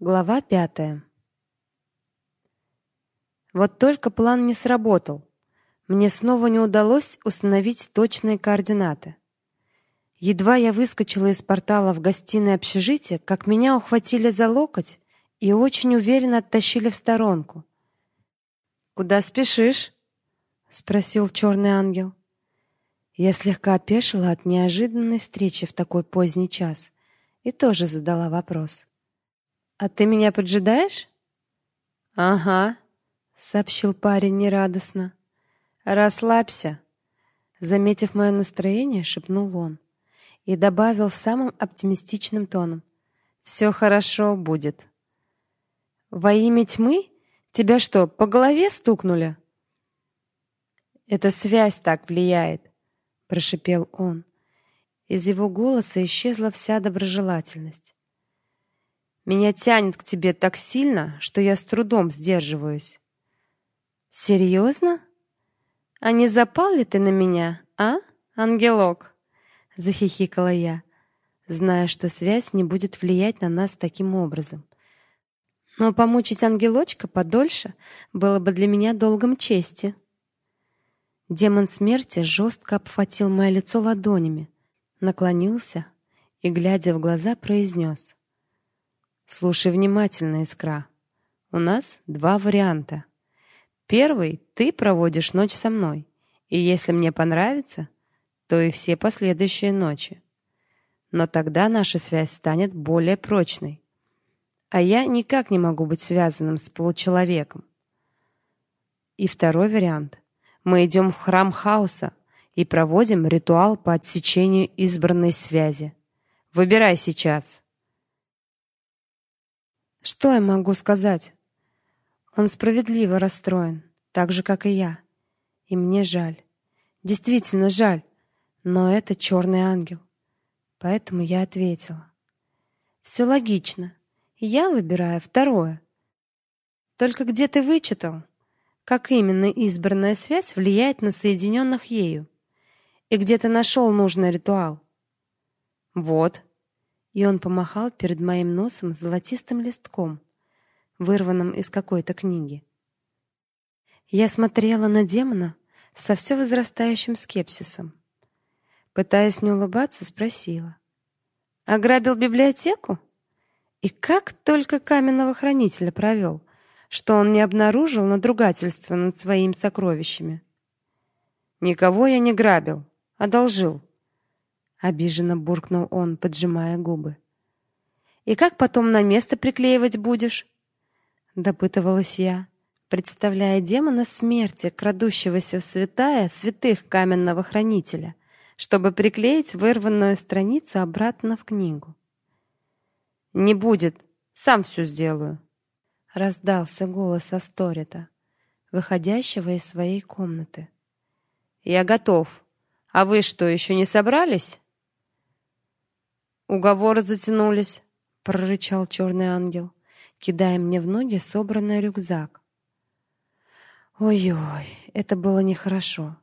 Глава пятая. Вот только план не сработал. Мне снова не удалось установить точные координаты. Едва я выскочила из портала в гостиное общежитие, как меня ухватили за локоть и очень уверенно оттащили в сторонку. Куда спешишь? спросил черный ангел. Я слегка опешила от неожиданной встречи в такой поздний час и тоже задала вопрос. А ты меня поджидаешь? Ага, сообщил парень нерадостно. Расслабься, заметив мое настроение, шепнул он и добавил самым оптимистичным тоном: «Все хорошо будет. Во имя тьмы тебя что, по голове стукнули? Эта связь так влияет, прошипел он. Из его голоса исчезла вся доброжелательность. Меня тянет к тебе так сильно, что я с трудом сдерживаюсь. Серьезно? А не запал ли ты на меня, а, ангелок? захихикала я, зная, что связь не будет влиять на нас таким образом. Но помучить ангелочка подольше было бы для меня долгом чести. Демон смерти жестко обхватил мое лицо ладонями, наклонился и, глядя в глаза, произнес: Слушай внимательно, Искра. У нас два варианта. Первый ты проводишь ночь со мной, и если мне понравится, то и все последующие ночи. Но тогда наша связь станет более прочной. А я никак не могу быть связанным с получеловеком. И второй вариант. Мы идем в храм хаоса и проводим ритуал по отсечению избранной связи. Выбирай сейчас. Что я могу сказать? Он справедливо расстроен, так же как и я. И мне жаль. Действительно жаль. Но это черный ангел. Поэтому я ответила: «Все логично. Я выбираю второе. Только где ты вычитал, как именно избранная связь влияет на соединенных ею? И где ты нашел нужный ритуал? Вот, и он помахал перед моим носом золотистым листком, вырванным из какой-то книги. Я смотрела на демона со все возрастающим скепсисом. Пытаясь не улыбаться, спросила: "Ограбил библиотеку? И как только каменного хранителя провел, что он не обнаружил надругательства над своими сокровищами?" "Никого я не грабил, одолжил", обиженно буркнул он, поджимая губы. И как потом на место приклеивать будешь? допытывалась я, представляя демона смерти, крадущегося в святая святых каменного хранителя, чтобы приклеить вырванную страницу обратно в книгу. Не будет, сам все сделаю, раздался голос Асторита, выходящего из своей комнаты. Я готов. А вы что, еще не собрались? Уговоры затянулись, прорычал черный ангел, кидая мне в ноги собранный рюкзак. Ой-ой, это было нехорошо.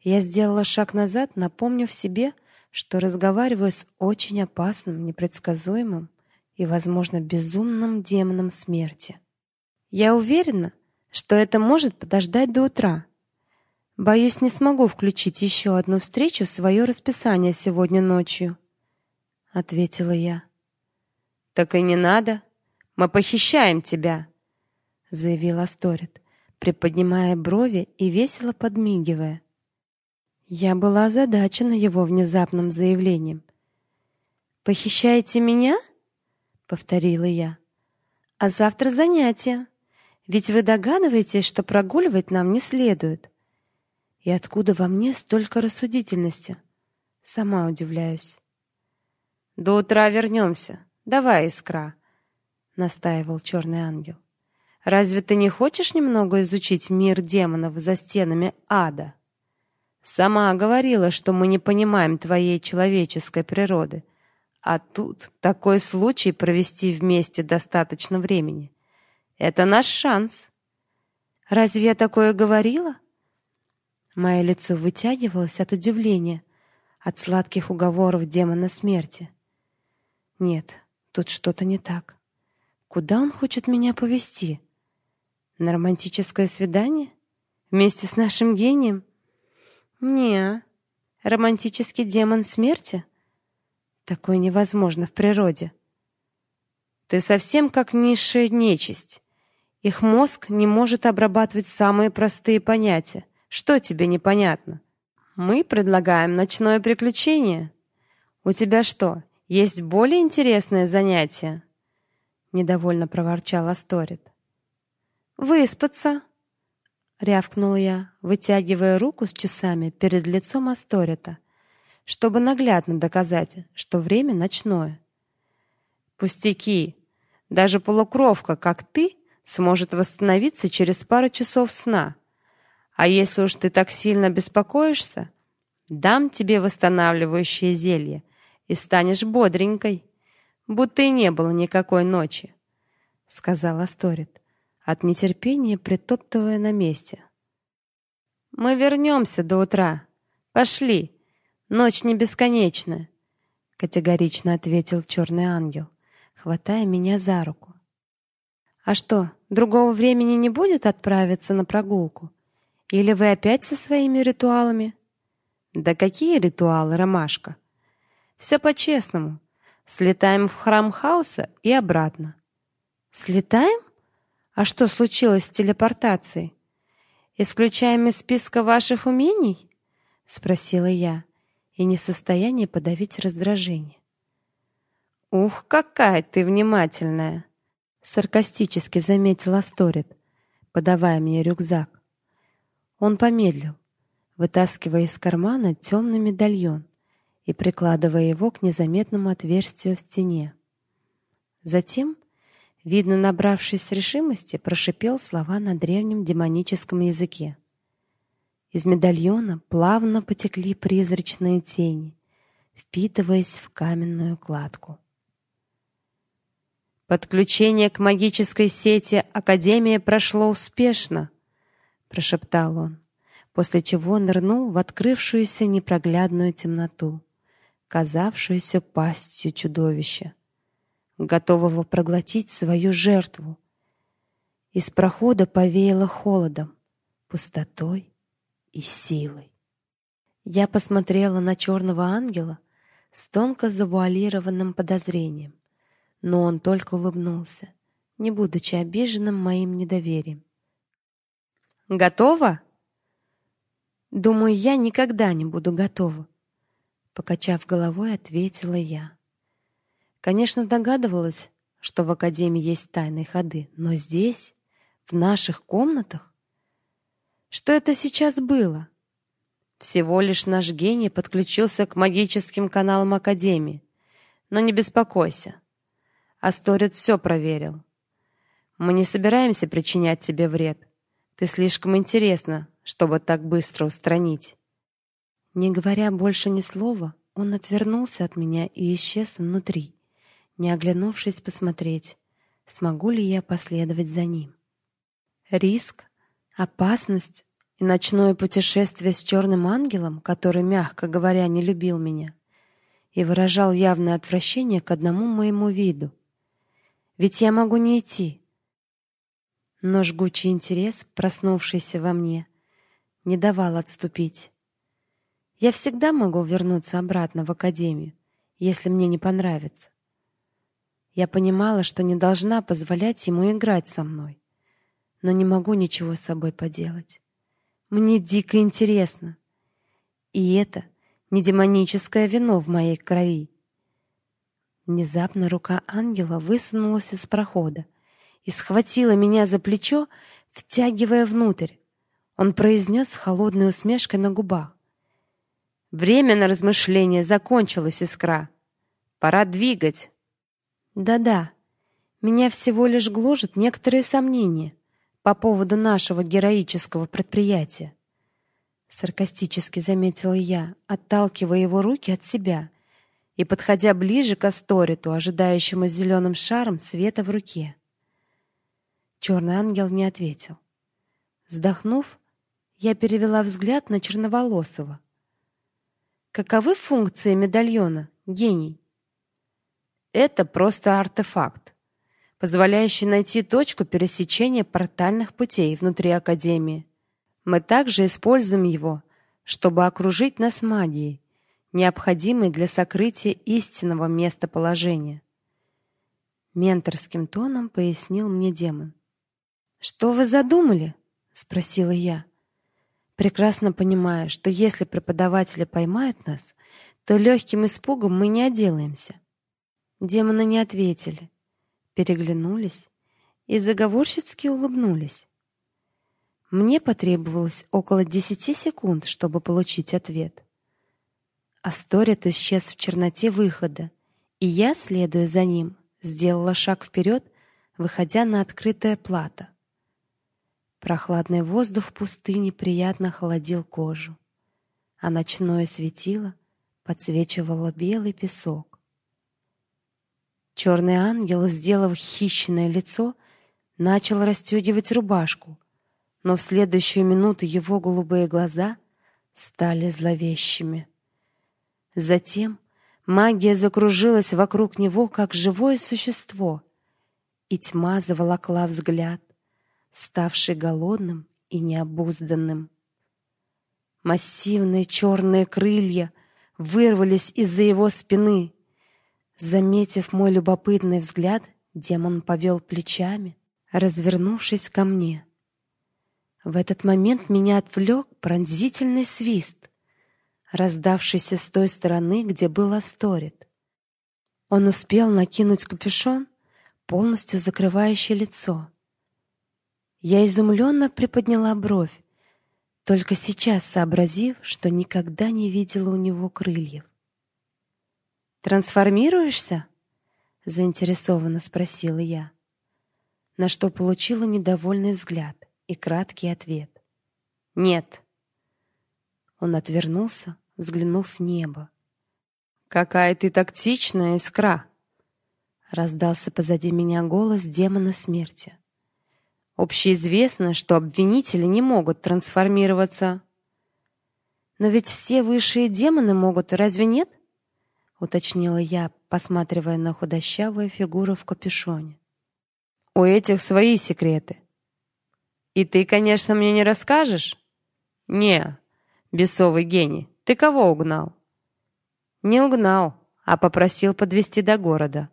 Я сделала шаг назад, напомнив себе, что разговариваю с очень опасным, непредсказуемым и, возможно, безумным демоном смерти. Я уверена, что это может подождать до утра. Боюсь, не смогу включить еще одну встречу в свое расписание сегодня ночью ответила я. Так и не надо. Мы похищаем тебя, заявил Асторет, приподнимая брови и весело подмигивая. Я была озадачена его внезапным заявлением. Похищаете меня? повторила я. А завтра занятия. Ведь вы догадываетесь, что прогуливать нам не следует. И откуда во мне столько рассудительности? Сама удивляюсь. До утра вернемся. Давай, искра, настаивал черный ангел. Разве ты не хочешь немного изучить мир демонов за стенами ада? Сама говорила, что мы не понимаем твоей человеческой природы. А тут такой случай провести вместе достаточно времени. Это наш шанс. Разве я такое говорила? Мое лицо вытягивалось от удивления, от сладких уговоров демона смерти. Нет, тут что-то не так. Куда он хочет меня повести? На романтическое свидание? Вместе с нашим гением? Не, романтический демон смерти? Такое невозможно в природе. Ты совсем как низшая нечисть. Их мозг не может обрабатывать самые простые понятия. Что тебе непонятно? Мы предлагаем ночное приключение. У тебя что, есть более интересное занятие? недовольно проворчал Асторит. Выспаться, рявкнул я, вытягивая руку с часами перед лицом Асторита, чтобы наглядно доказать, что время ночное. Пустяки. Даже полукровка, как ты, сможет восстановиться через пару часов сна. А если уж ты так сильно беспокоишься, дам тебе восстанавливающее зелье, и станешь бодренькой, будто и не было никакой ночи, сказала Асторит от нетерпения притоптывая на месте. Мы вернемся до утра. Пошли. Ночь не бесконечна, категорично ответил черный ангел, хватая меня за руку. А что, другого времени не будет отправиться на прогулку? Или вы опять со своими ритуалами? Да какие ритуалы, Ромашка? Все по-честному. Слетаем в храм хаоса и обратно. Слетаем? А что случилось с телепортацией? Исключаем из списка ваших умений? спросила я, и не в состоянии подавить раздражение. Ух, какая ты внимательная, саркастически заметил Асторет, подавая мне рюкзак. Он помедлил, вытаскивая из кармана темный медальон и прикладывая его к незаметному отверстию в стене. Затем видно, набравшись решимости, прошипел слова на древнем демоническом языке. Из медальона плавно потекли призрачные тени, впитываясь в каменную кладку. Подключение к магической сети Академии прошло успешно, прошептал он, после чего нырнул в открывшуюся непроглядную темноту, казавшуюся пастью чудовища готового проглотить свою жертву. Из прохода повеяло холодом, пустотой и силой. Я посмотрела на черного ангела с тонко завуалированным подозрением, но он только улыбнулся, не будучи обиженным моим недоверием. Готова? Думаю, я никогда не буду готова, покачав головой, ответила я. Конечно, догадывалась, что в академии есть тайные ходы, но здесь, в наших комнатах, что это сейчас было? Всего лишь наш гений подключился к магическим каналам академии. Но не беспокойся. Асторец все проверил. Мы не собираемся причинять тебе вред. Ты слишком интересна, чтобы так быстро устранить. Не говоря больше ни слова, он отвернулся от меня и исчез внутри не оглянувшись посмотреть, смогу ли я последовать за ним. Риск, опасность и ночное путешествие с черным ангелом, который, мягко говоря, не любил меня и выражал явное отвращение к одному моему виду. Ведь я могу не идти. Но жгучий интерес, проснувшийся во мне, не давал отступить. Я всегда могу вернуться обратно в академию, если мне не понравится. Я понимала, что не должна позволять ему играть со мной, но не могу ничего с собой поделать. Мне дико интересно. И это не демоническое вино в моей крови. Внезапно рука ангела высунулась из прохода и схватила меня за плечо, втягивая внутрь. Он произнес с холодной усмешкой на губах: "Время на размышление закончилось, искра. Пора двигать". Да-да. Меня всего лишь гложет некоторые сомнения по поводу нашего героического предприятия. Саркастически заметила я, отталкивая его руки от себя и подходя ближе к Асториту, ожидающему с зеленым шаром света в руке. Черный ангел не ответил. Вздохнув, я перевела взгляд на черноволосого. Каковы функции медальона, гений? Это просто артефакт. позволяющий найти точку пересечения портальных путей внутри Академии. Мы также используем его, чтобы окружить нас магией, необходимой для сокрытия истинного местоположения. Менторским тоном пояснил мне демон. Что вы задумали? спросила я, прекрасно понимая, что если преподаватели поймают нас, то легким испугом мы не отделаемся. Демоны не ответили, переглянулись и заговорщицки улыбнулись. Мне потребовалось около десяти секунд, чтобы получить ответ. Асторет исчез в черноте выхода, и я, следуя за ним, сделала шаг вперед, выходя на открытое плато. Прохладный воздух в пустыне приятно холодил кожу, а ночное светило подсвечивало белый песок. Черный ангел, сделав хищное лицо, начал расстегивать рубашку, но в следующую минуту его голубые глаза стали зловещими. Затем магия закружилась вокруг него, как живое существо, и тьма заволокла взгляд, ставший голодным и необузданным. Массивные черные крылья вырвались из-за его спины. Заметив мой любопытный взгляд, демон повел плечами, развернувшись ко мне. В этот момент меня отвлек пронзительный свист, раздавшийся с той стороны, где был Асторет. Он успел накинуть капюшон, полностью закрывающий лицо. Я изумленно приподняла бровь, только сейчас сообразив, что никогда не видела у него крыльев. Трансформируешься? заинтересованно спросила я, на что получила недовольный взгляд и краткий ответ. Нет. Он отвернулся, взглянув в небо. Какая ты тактичная, искра, раздался позади меня голос демона смерти. Общеизвестно, что обвинители не могут трансформироваться. Но ведь все высшие демоны могут, разве нет? уточнила я, посматривая на худощавую фигуру в капюшоне. У этих свои секреты. И ты, конечно, мне не расскажешь? Не, бесовый гений. Ты кого угнал? Не угнал, а попросил подвезти до города.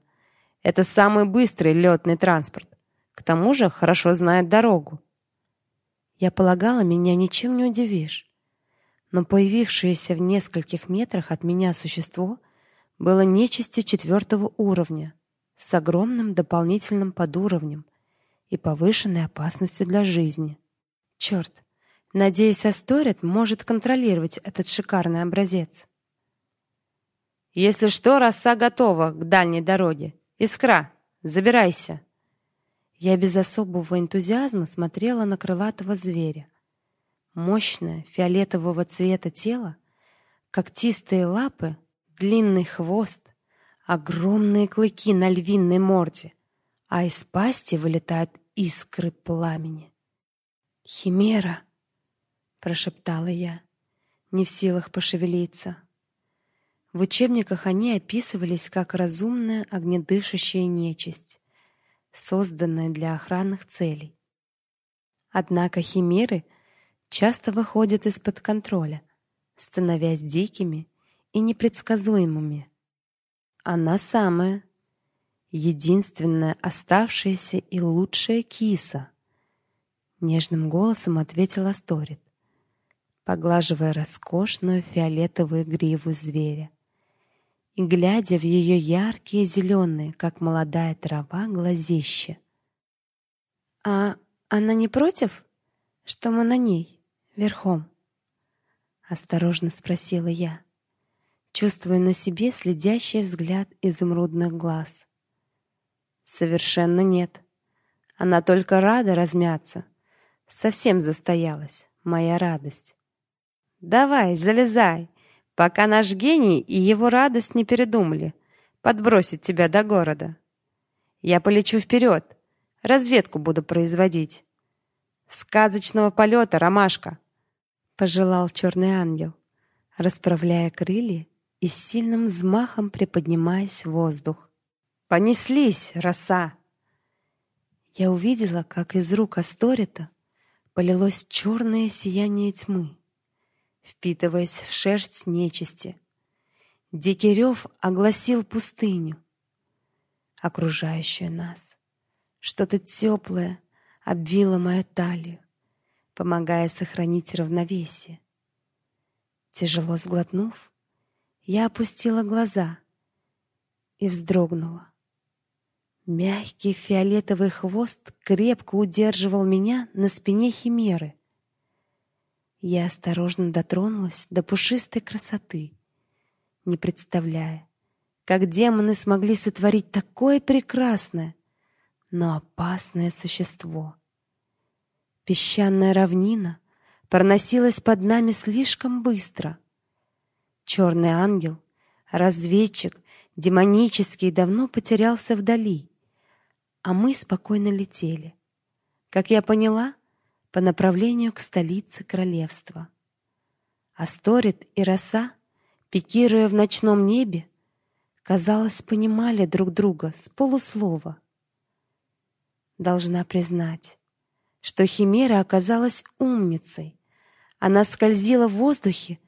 Это самый быстрый летный транспорт. К тому же хорошо знает дорогу. Я полагала, меня ничем не удивишь. Но появившееся в нескольких метрах от меня существо было нечистью четвертого уровня с огромным дополнительным подуровнем и повышенной опасностью для жизни. Черт! Надеюсь, Асторет может контролировать этот шикарный образец. Если что, роса готова к дальней дороге. Искра, забирайся. Я без особого энтузиазма смотрела на крылатого зверя. Мощное фиолетового цвета тело, когтистые лапы, длинный хвост, огромные клыки на львиной морде, а из пасти вылетают искры пламени. Химера, прошептала я, не в силах пошевелиться. В учебниках они описывались как разумная огнедышащая нечисть созданное для охранных целей. Однако химеры часто выходят из-под контроля, становясь дикими и непредсказуемыми. Она самая единственная оставшаяся и лучшая киса, нежным голосом ответила Асторит, поглаживая роскошную фиолетовую гриву зверя и глядя в ее яркие зеленые, как молодая трава, глазища. А она не против, что мы на ней верхом? осторожно спросила я, чувствуя на себе следящий взгляд изумрудных глаз. Совершенно нет. Она только рада размяться. Совсем застоялась моя радость. Давай, залезай пока наш гений и его радость не передумали подбросить тебя до города. Я полечу вперед, разведку буду производить. Сказочного полета, ромашка, пожелал черный ангел, расправляя крылья и сильным взмахом приподнимаясь в воздух. Понеслись, роса. Я увидела, как из рук Асторита полилось черное сияние тьмы, впитываясь в шерсть нечисти. Дикий рев огласил пустыню, окружающую нас. Что-то теплое обвило мою талию, помогая сохранить равновесие. Тяжело сглотнув, я опустила глаза и вздрогнула. Мягкий фиолетовый хвост крепко удерживал меня на спине химеры. Я осторожно дотронулась до пушистой красоты, не представляя, как демоны смогли сотворить такое прекрасное, но опасное существо. Песчаная равнина проносилась под нами слишком быстро. Черный ангел, разведчик, демонический, давно потерялся вдали а мы спокойно летели. Как я поняла, по направлению к столице королевства. Асторит и Роса, пикируя в ночном небе, казалось, понимали друг друга с полуслова. Должна признать, что Химера оказалась умницей. Она скользила в воздухе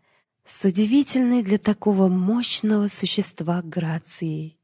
с удивительной для такого мощного существа грацией.